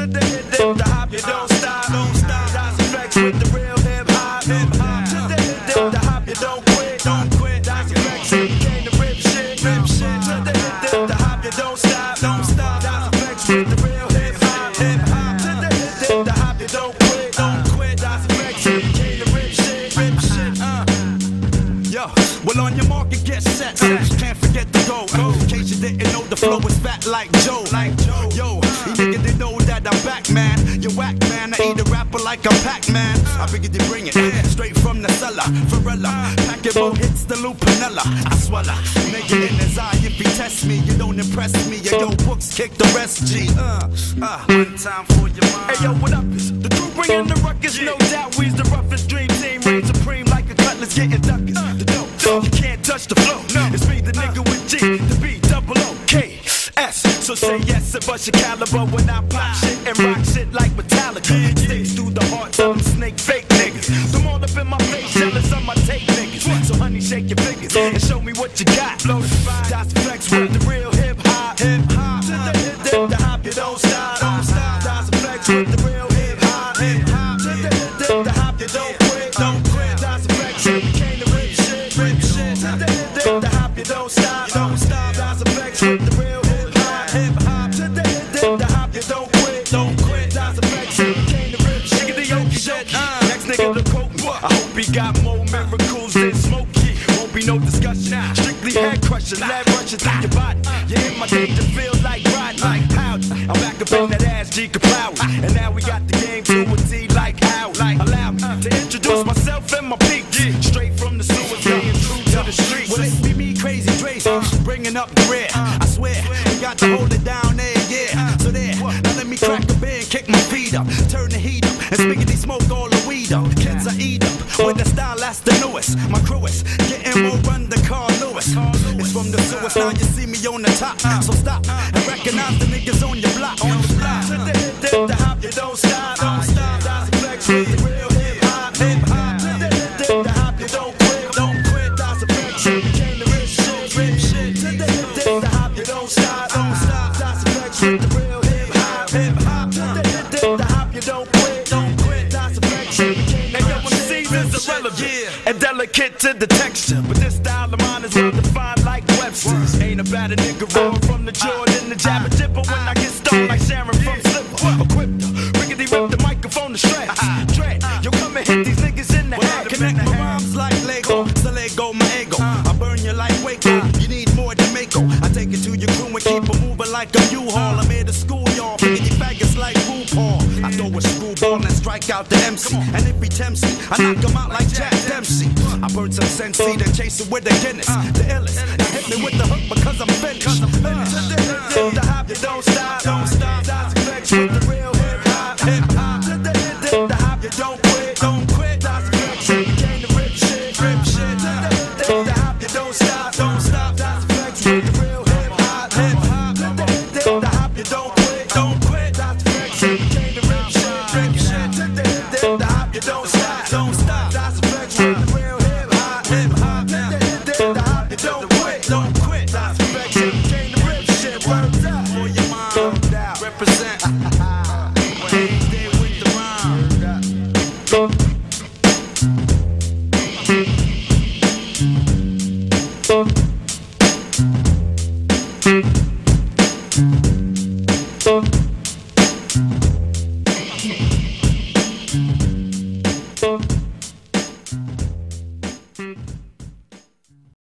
To hip, hip, the hop, you don't stop, don't stop. Das EFX with the real hip hop, hip hop. To the hop, you don't quit, don't quit. Das EFX came to rip shit, rip shit. To hip, hip, the hop, you don't stop, don't stop. Das EFX with the real hip hop, hip hop. To hip, hip, the hop, you don't quit, don't quit. Das EFX came to rip shit, rip shit. Uh. Yo, well on your market, get set. Can't forget the go. In case you didn't know, the flow is fat like Joe. Like Joe. Yo, you You whack, man. I eat a rapper like I'm Pac-Man. I figured they bring it straight from the cellar. Varela, more hits than Lou Piniella. I swallow, nigga in his eye. If he test me, you don't impress me. Yo, yo, books kick the rest, G. Uh, uh. One time for your mind. Hey, yo, what up? It's the crew bringing the ruckus. No doubt, we's the roughest dream team. Reign supreme like a cutlass getting duckers. The dope, you can't touch the flow. No, It's me, the nigga with G, the B, double O, K, S. So say yes and bust your caliber when I pop shit and rock Sticks through the hearts of them snake fake niggas. Them all up in my face, jealous of my tape niggas. So honey, shake your fingers and show me what you got. Das EFX with the real hip hop. Hip hop. To the hip, the you don't stop. Flex with the real hip hop. Hip hop. The the hop, you don't quit. Flex, we came to rip shit, rip shit. The hip, the hop, you don't stop. Don't stop. Das EFX with the got more miracles than Smokey. Won't be no discussion. Strictly head crushing, lead rushing through your body. Yeah, in my danger, feel like riding like powder. I'm back up in that ass, G Kapow. And now we got the game to a T like how. Like allow me to introduce myself and my peak. Straight from the sewers, staying true to the streets. Well, it be me, Krazy Drayz, bringing up the rear. I swear, we got to hold it down there, yeah. So there, now let me crack the beer, kick my feet up, turn the heat up, and spiggity smoke all the weed up. Kids I eat up with the style that's the newest. My crew is getting more run than Carl Lewis. It's from the sewers, now you see me on the top. So stop and recognize the niggas on your block. On the block. To the hip, the hop, you don't stop. Don't stop. That's flex seasoned rip is shit. irrelevant and delicate to the texture. But this style of mine is well defined like Webster's. Ain't about a nigga rolling from the Jordan, the jabber dipper when I get stoned like Sharon from Sliver. Equipped to riggedy rip the microphone to shreds. Uh-huh. Dread, yo, come and hit these niggas in the head. Connect my rhymes like Lego, so Lego my ego. Uh-huh. I burn you like Waco. Uh-huh. You need more than Mako. I take it to your crew and keep it moving like a U-Haul. Out the MC. And if he tempts me, I knock him out like Jack Dempsey. I burn some Sensi, then chase it with the Guinness. The illest. Now hit me with the hook because I'm finished. Finished. To the hip, hip, the hop, you don't stop. Don't stop. That's Thank.